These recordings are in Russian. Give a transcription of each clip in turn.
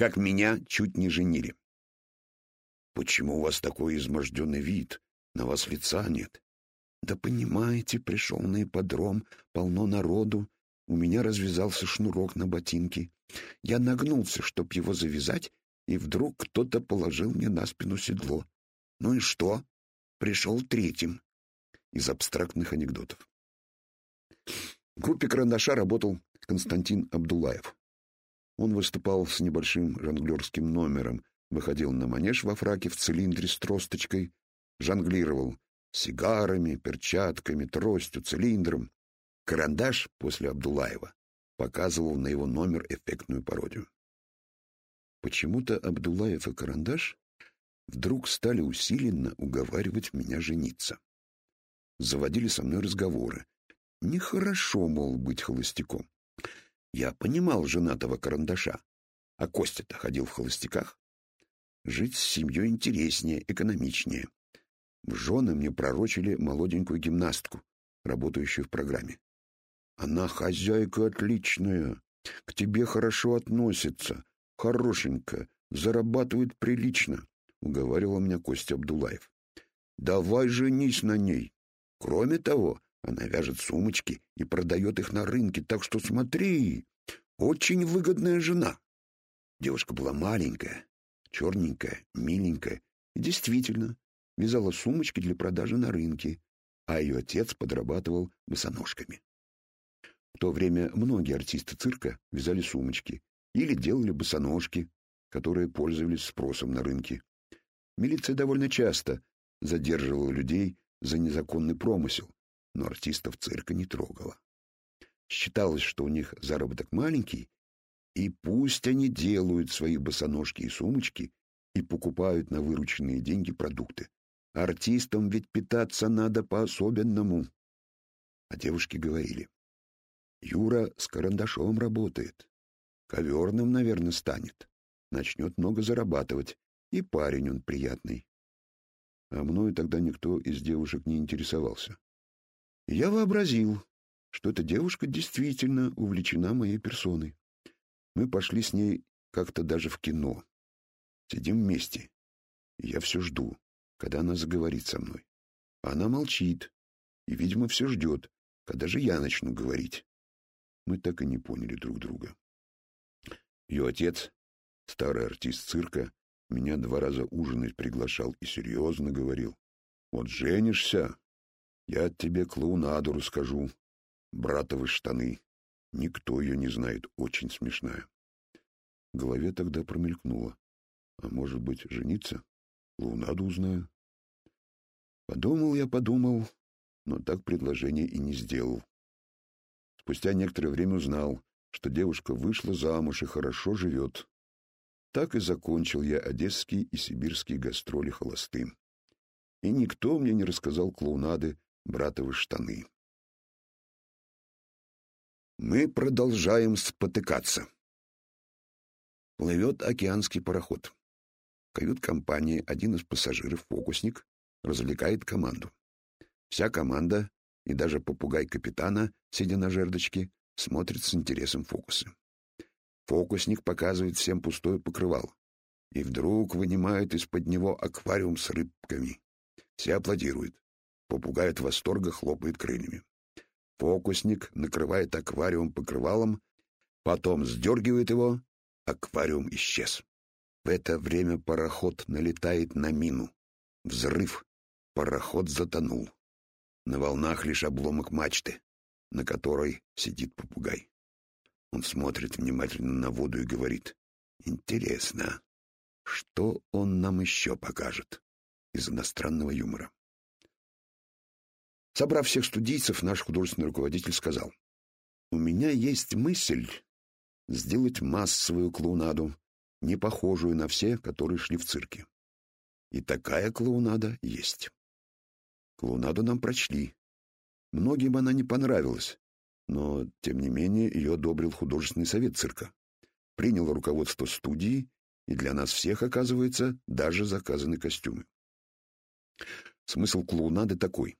как меня чуть не женили. Почему у вас такой изможденный вид? На вас лица нет. Да понимаете, пришел на ипподром, полно народу. У меня развязался шнурок на ботинке. Я нагнулся, чтоб его завязать, и вдруг кто-то положил мне на спину седло. Ну и что? Пришел третьим. Из абстрактных анекдотов. В группе «Карандаша» работал Константин Абдулаев. Он выступал с небольшим жонглерским номером, выходил на манеж во фраке в цилиндре с тросточкой, жонглировал сигарами, перчатками, тростью, цилиндром. Карандаш после Абдулаева показывал на его номер эффектную пародию. Почему-то Абдулаев и Карандаш вдруг стали усиленно уговаривать меня жениться. Заводили со мной разговоры. Нехорошо, мол, быть холостяком. Я понимал женатого Карандаша, а Костя-то ходил в холостяках. Жить с семьей интереснее, экономичнее. В жены мне пророчили молоденькую гимнастку, работающую в программе. Она хозяйка отличная, к тебе хорошо относится, хорошенькая, зарабатывает прилично, — уговаривал меня Костя Абдулаев. Давай женись на ней. Кроме того, она вяжет сумочки и продает их на рынке, так что смотри, очень выгодная жена. Девушка была маленькая, черненькая, миленькая и действительно вязала сумочки для продажи на рынке, а ее отец подрабатывал босоножками. В то время многие артисты цирка вязали сумочки или делали босоножки, которые пользовались спросом на рынке. Милиция довольно часто задерживала людей за незаконный промысел, но артистов цирка не трогала. Считалось, что у них заработок маленький, и пусть они делают свои босоножки и сумочки и покупают на вырученные деньги продукты. Артистам ведь питаться надо по-особенному. А девушки говорили, Юра с карандашом работает. Коверным, наверное, станет. Начнет много зарабатывать. И парень он приятный. А мною тогда никто из девушек не интересовался. Я вообразил, что эта девушка действительно увлечена моей персоной. Мы пошли с ней как-то даже в кино. Сидим вместе. Я все жду, когда она заговорит со мной. она молчит и, видимо, все ждет, когда же я начну говорить. Мы так и не поняли друг друга. Ее отец, старый артист цирка, меня два раза ужинать приглашал и серьезно говорил. «Вот женишься, я тебе клоунаду расскажу. Братовы штаны. Никто ее не знает, очень смешная». В голове тогда промелькнуло. А может быть, жениться? Клоунаду узнаю. Подумал я, подумал, но так предложение и не сделал. Спустя некоторое время узнал, что девушка вышла замуж и хорошо живет. Так и закончил я одесские и сибирские гастроли холостым. И никто мне не рассказал клоунады «Братовы штаны». Мы продолжаем спотыкаться. Плывет океанский пароход. кают-компании один из пассажиров, фокусник, развлекает команду. Вся команда и даже попугай капитана, сидя на жердочке, смотрит с интересом фокусы. Фокусник показывает всем пустое покрывало. И вдруг вынимает из-под него аквариум с рыбками. Все аплодируют. Попугай от восторга хлопает крыльями. Фокусник накрывает аквариум покрывалом, потом сдергивает его, аквариум исчез. В это время пароход налетает на мину. Взрыв. Пароход затонул. На волнах лишь обломок мачты, на которой сидит попугай. Он смотрит внимательно на воду и говорит, «Интересно, что он нам еще покажет из иностранного юмора?» Собрав всех студийцев, наш художественный руководитель сказал, «У меня есть мысль сделать массовую клоунаду, не похожую на все, которые шли в цирке. И такая клоунада есть. Клоунаду нам прочли. Многим она не понравилась, но, тем не менее, ее одобрил художественный совет цирка. Приняло руководство студии, и для нас всех, оказывается, даже заказаны костюмы. Смысл клоунады такой.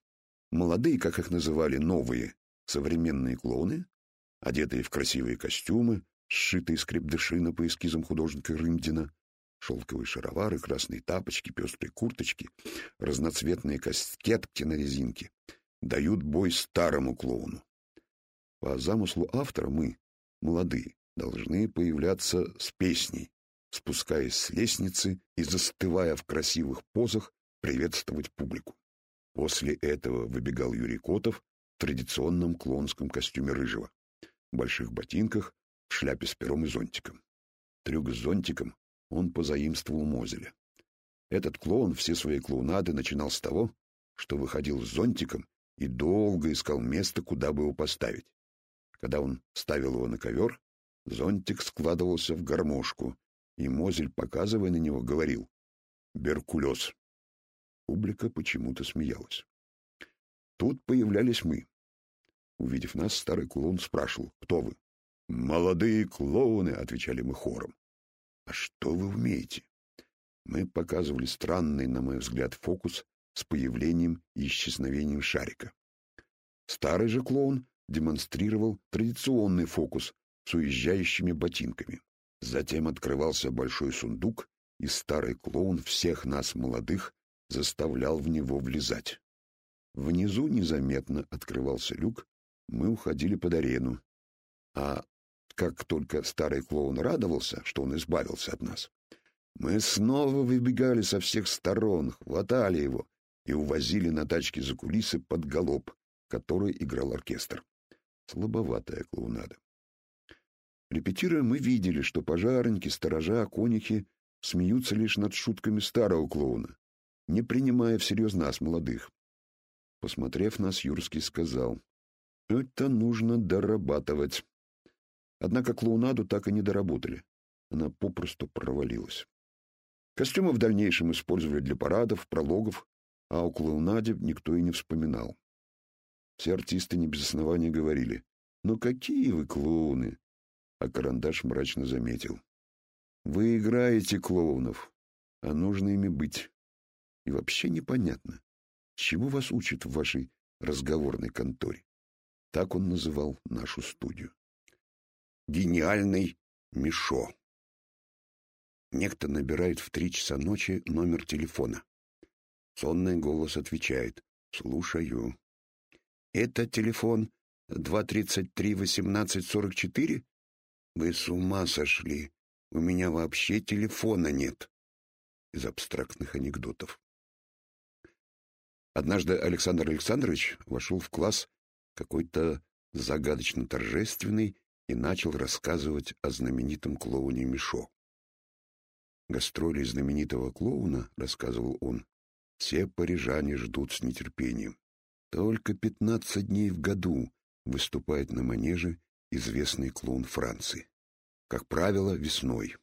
Молодые, как их называли, новые, современные клоуны, одетые в красивые костюмы, сшитые из крепдышина по эскизам художника Рымдина, шелковые шаровары, красные тапочки, пестрые курточки, разноцветные каскетки на резинке, дают бой старому клоуну. По замыслу автора мы, молодые, должны появляться с песней, спускаясь с лестницы и застывая в красивых позах, приветствовать публику. После этого выбегал Юрий Котов в традиционном клоунском костюме рыжего, в больших ботинках, в шляпе с пером и зонтиком. Трюк с зонтиком он позаимствовал Мозеля. Этот клоун все свои клоунады начинал с того, что выходил с зонтиком и долго искал место, куда бы его поставить. Когда он ставил его на ковер, зонтик складывался в гармошку, и Мозель, показывая на него, говорил «Беркулез». Публика почему-то смеялась. Тут появлялись мы. Увидев нас, старый клоун спрашивал «Кто вы?» «Молодые клоуны», — отвечали мы хором. «А что вы умеете?» Мы показывали странный, на мой взгляд, фокус с появлением и исчезновением шарика. Старый же клоун демонстрировал традиционный фокус с уезжающими ботинками. Затем открывался большой сундук, и старый клоун всех нас, молодых, заставлял в него влезать. Внизу незаметно открывался люк, мы уходили под арену. А как только старый клоун радовался, что он избавился от нас, мы снова выбегали со всех сторон, хватали его и увозили на тачке за кулисы под галоп, который играл оркестр. Слабоватая клоунада. Репетируя, мы видели, что пожарники, сторожа, конюхи смеются лишь над шутками старого клоуна, не принимая всерьез нас, молодых. Посмотрев нас, Юрский сказал, «Это нужно дорабатывать». Однако клоунаду так и не доработали. Она попросту провалилась. Костюмы в дальнейшем использовали для парадов, прологов, а о клоунаде никто и не вспоминал. Все артисты не без основания говорили, «Ну какие вы клоуны!» А Карандаш мрачно заметил, «Вы играете клоунов, а нужно ими быть. И вообще непонятно, чему вас учат в вашей разговорной конторе. Так он называл нашу студию. Гениальный Мишо. Некто набирает в три часа ночи номер телефона. Сонный голос отвечает «Слушаю». «Это телефон 233-1844?» «Вы с ума сошли! У меня вообще телефона нет!» Из абстрактных анекдотов. Однажды Александр Александрович вошел в класс какой-то загадочно торжественный и начал рассказывать о знаменитом клоуне Мишо. Гастроли знаменитого клоуна, рассказывал он, все парижане ждут с нетерпением. Только пятнадцать дней в году выступает на манеже известный клоун Франции. Как правило, весной.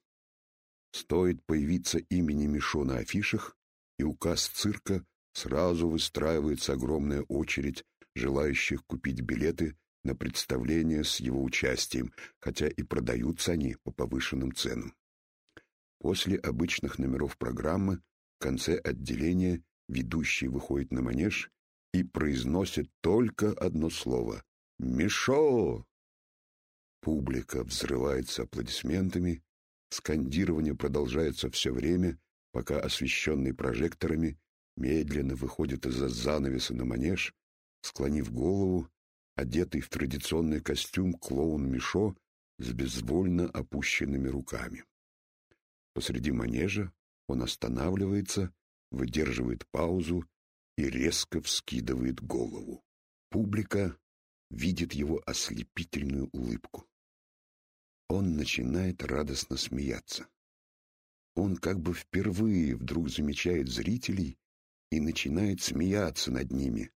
Стоит появиться имени Мишо на афишах, и указ цирка сразу выстраивается огромная очередь желающих купить билеты на представление с его участием, хотя и продаются они по повышенным ценам. После обычных номеров программы в конце отделения ведущий выходит на манеж и произносит только одно слово «Мишо!». Публика взрывается аплодисментами, скандирование продолжается все время, пока освещенный прожекторами медленно выходит из-за занавеса на манеж, склонив голову, одетый в традиционный костюм клоун Мишо с безвольно опущенными руками. Посреди манежа он останавливается, выдерживает паузу и резко вскидывает голову. Публика видит его ослепительную улыбку. Он начинает радостно смеяться. Он как бы впервые вдруг замечает зрителей и начинает смеяться над ними,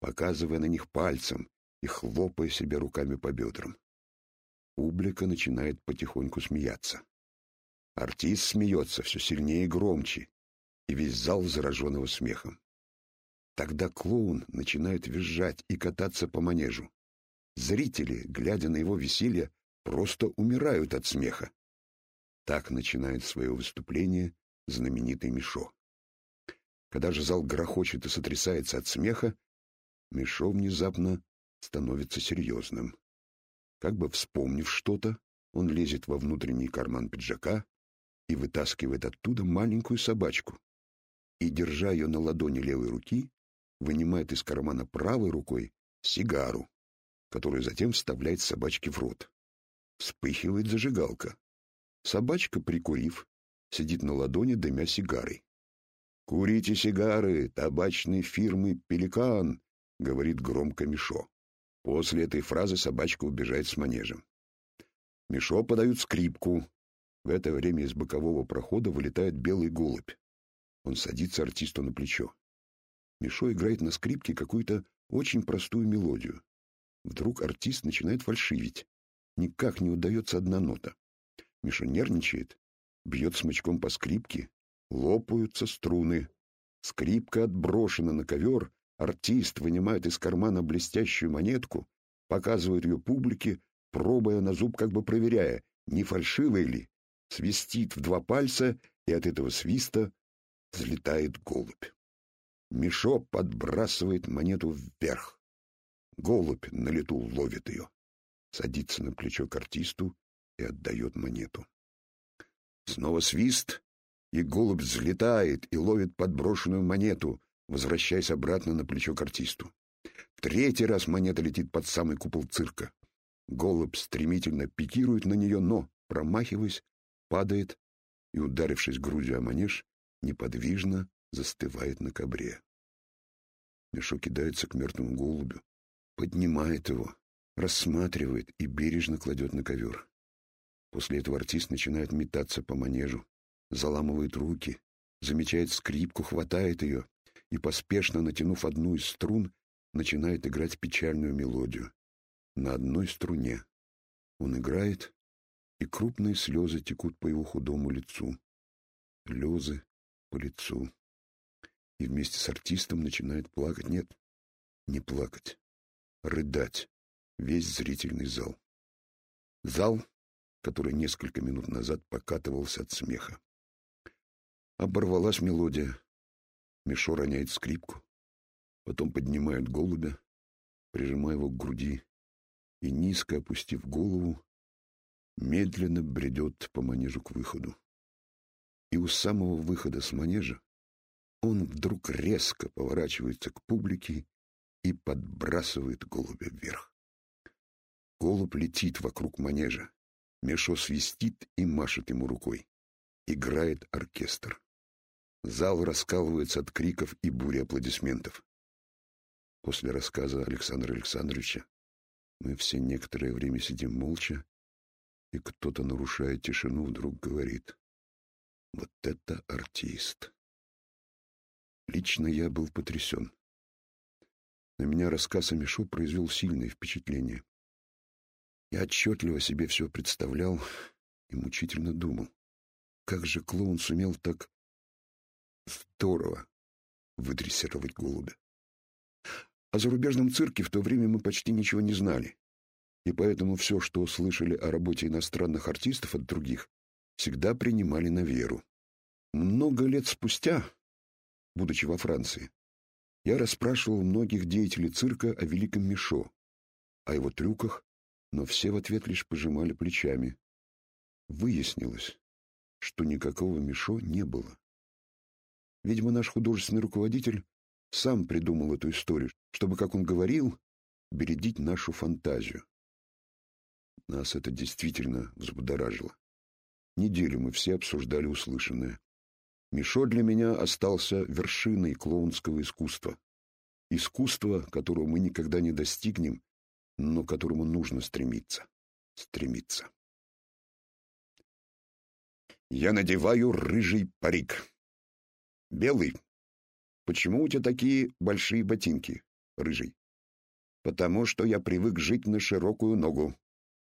показывая на них пальцем и хлопая себя руками по бедрам. Публика начинает потихоньку смеяться. Артист смеется все сильнее и громче, и весь зал заражен смехом. Тогда клоун начинает визжать и кататься по манежу. Зрители, глядя на его веселье, просто умирают от смеха. Так начинает свое выступление знаменитый Мишо. Когда же зал грохочет и сотрясается от смеха, Мишо внезапно становится серьезным. Как бы вспомнив что-то, Он лезет во внутренний карман пиджака и вытаскивает оттуда маленькую собачку. И, держа ее на ладони левой руки, вынимает из кармана правой рукой сигару, которую затем вставляет собачке в рот. Вспыхивает зажигалка. Собачка, прикурив, сидит на ладони, дымя сигарой. «Курите сигары табачной фирмы «Пеликан», — говорит громко Мишо. После этой фразы собачка убежает с манежем. Мишо подают скрипку. В это время из бокового прохода вылетает белый голубь. Он садится артисту на плечо. Мишо играет на скрипке какую-то очень простую мелодию. Вдруг артист начинает фальшивить. Никак не удается одна нота. Миша нервничает, бьет смычком по скрипке, лопаются струны. Скрипка отброшена на ковер, артист вынимает из кармана блестящую монетку, показывает ее публике, пробуя на зуб, как бы проверяя, не фальшивая ли, свистит в два пальца, и от этого свиста взлетает голубь. Мишо подбрасывает монету вверх. Голубь на лету ловит ее, садится на плечо к артисту и отдает монету. Снова свист, и голубь взлетает и ловит подброшенную монету, возвращаясь обратно на плечо к артисту. Третий раз монета летит под самый купол цирка. Голубь стремительно пикирует на нее, но, промахиваясь, падает и, ударившись грудью о манеж, неподвижно застывает на ковре. Мешок кидается к мертвому голубю, поднимает его, рассматривает и бережно кладет на ковер. После этого артист начинает метаться по манежу, заламывает руки, замечает скрипку, хватает ее и, поспешно натянув одну из струн, начинает играть печальную мелодию. На одной струне. Он играет, и крупные слезы текут по его худому лицу. Слезы по лицу и вместе с артистом начинает плакать. Нет, не плакать, рыдать весь зрительный зал. Зал, который несколько минут назад покатывался от смеха. Оборвалась мелодия. Мишо роняет скрипку, потом поднимает голубя, прижимая его к груди, и, низко опустив голову, медленно бредет по манежу к выходу. И у самого выхода с манежа он вдруг резко поворачивается к публике и подбрасывает голубя вверх. Голубь летит вокруг манежа. Мешо свистит и машет ему рукой. Играет оркестр. Зал раскалывается от криков и бури аплодисментов. После рассказа Александра Александровича мы все некоторое время сидим молча, и кто-то, нарушая тишину, вдруг говорит «Вот это артист!» Лично я был потрясен. На меня рассказ о Мишу произвел сильное впечатление. Я отчетливо себе все представлял и мучительно думал, как же клоун сумел так здорово выдрессировать голубя. О зарубежном цирке в то время мы почти ничего не знали, и поэтому все, что услышали о работе иностранных артистов от других, всегда принимали на веру. Много лет спустя будучи во Франции, я расспрашивал многих деятелей цирка о Великом Мишо, о его трюках, но все в ответ лишь пожимали плечами. Выяснилось, что никакого Мишо не было. Видимо, наш художественный руководитель сам придумал эту историю, чтобы, как он говорил, бередить нашу фантазию. Нас это действительно взбудоражило. Неделю мы все обсуждали услышанное. Мишо для меня остался вершиной клоунского искусства. Искусство, которого мы никогда не достигнем, но которому нужно стремиться. Стремиться. Я надеваю рыжий парик. Белый. Почему у тебя такие большие ботинки, рыжий? Потому что я привык жить на широкую ногу.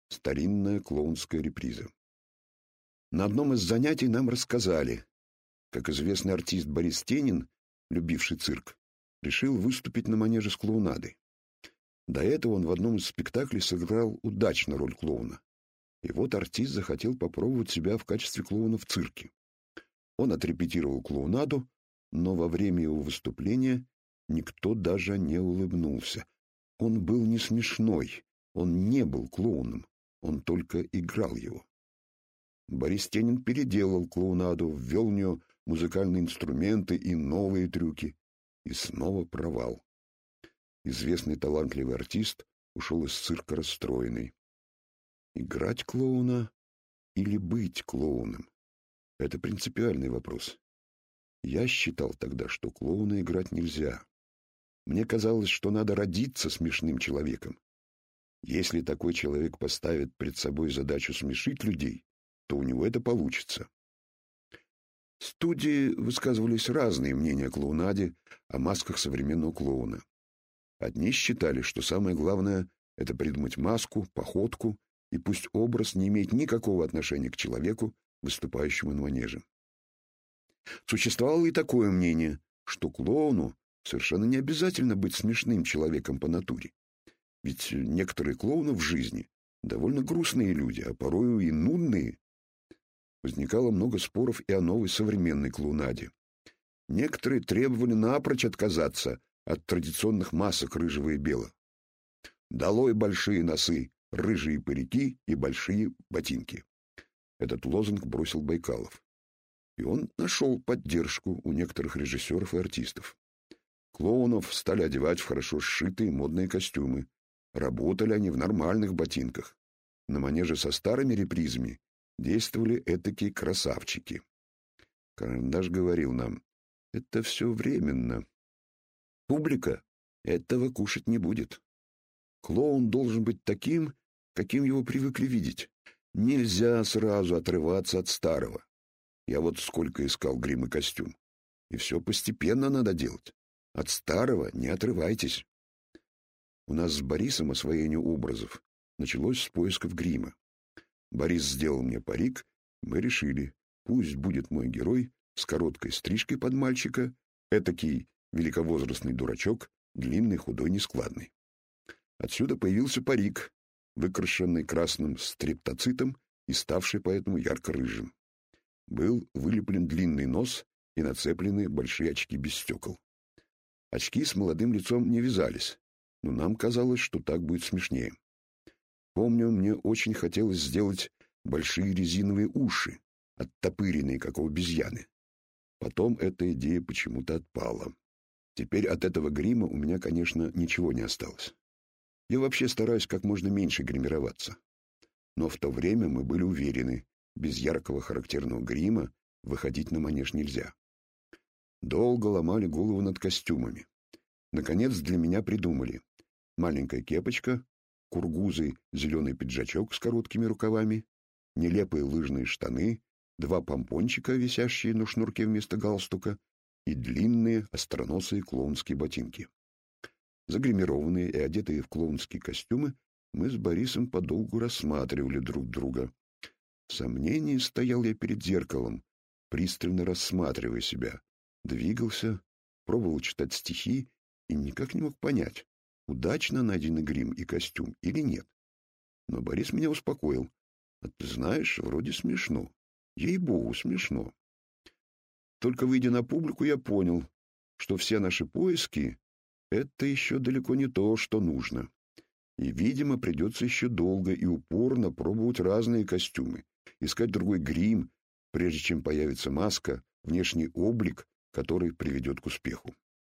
Старинная клоунская реприза. На одном из занятий нам рассказали, как известный артист Борис Тенин, любивший цирк, решил выступить на манеже с клоунадой. До этого он в одном из спектаклей сыграл удачно роль клоуна. И вот артист захотел попробовать себя в качестве клоуна в цирке. Он отрепетировал клоунаду, но во время его выступления никто даже не улыбнулся. Он был не смешной, он не был клоуном, он только играл его. Борис Тенин переделал клоунаду, ввел в нее музыкальные инструменты и новые трюки. И снова провал. Известный талантливый артист ушел из цирка расстроенный. Играть клоуна или быть клоуном? Это принципиальный вопрос. Я считал тогда, что клоуна играть нельзя. Мне казалось, что надо родиться смешным человеком. Если такой человек поставит перед собой задачу смешить людей, то у него это получится. Студии высказывались разные мнения о клоунаде, о масках современного клоуна. Одни считали, что самое главное — это придумать маску, походку, и пусть образ не имеет никакого отношения к человеку, выступающему на манеже. Существовало и такое мнение, что клоуну совершенно не обязательно быть смешным человеком по натуре. Ведь некоторые клоуны в жизни довольно грустные люди, а порою и нудные. Возникало много споров и о новой современной клоунаде. Некоторые требовали напрочь отказаться от традиционных масок рыжего и белого. «Долой большие носы, рыжие парики и большие ботинки». Этот лозунг бросил Байкалов. И он нашел поддержку у некоторых режиссеров и артистов. Клоунов стали одевать в хорошо сшитые модные костюмы. Работали они в нормальных ботинках. На манеже со старыми репризами действовали этакие красавчики. Карандаш говорил нам, это все временно. Публика этого кушать не будет. Клоун должен быть таким, каким его привыкли видеть. Нельзя сразу отрываться от старого. Я вот сколько искал грим и костюм. И все постепенно надо делать. От старого не отрывайтесь. У нас с Борисом освоение образов началось с поисков грима. Борис сделал мне парик, мы решили, пусть будет мой герой с короткой стрижкой под мальчика, этакий великовозрастный дурачок, длинный, худой, нескладный. Отсюда появился парик, выкрашенный красным стрептоцитом и ставший поэтому ярко-рыжим был вылеплен длинный нос и нацеплены большие очки без стекол. Очки с молодым лицом не вязались, но нам казалось, что так будет смешнее. Помню, мне очень хотелось сделать большие резиновые уши, оттопыренные, как у обезьяны. Потом эта идея почему-то отпала. Теперь от этого грима у меня, конечно, ничего не осталось. Я вообще стараюсь как можно меньше гримироваться. Но в то время мы были уверены, без яркого характерного грима выходить на манеж нельзя. Долго ломали голову над костюмами. Наконец для меня придумали. Маленькая кепочка, кургузый зеленый пиджачок с короткими рукавами, нелепые лыжные штаны, два помпончика, висящие на шнурке вместо галстука, и длинные остроносые клоунские ботинки. Загримированные и одетые в клоунские костюмы, мы с Борисом подолгу рассматривали друг друга, в сомнении стоял я перед зеркалом, пристально рассматривая себя. Двигался, пробовал читать стихи и никак не мог понять, удачно найденный грим и костюм или нет. Но Борис меня успокоил. А ты знаешь, вроде смешно. Ей-богу, смешно. Только выйдя на публику, я понял, что все наши поиски — это еще далеко не то, что нужно. И, видимо, придется еще долго и упорно пробовать разные костюмы, искать другой грим, прежде чем появится маска, внешний облик, который приведет к успеху.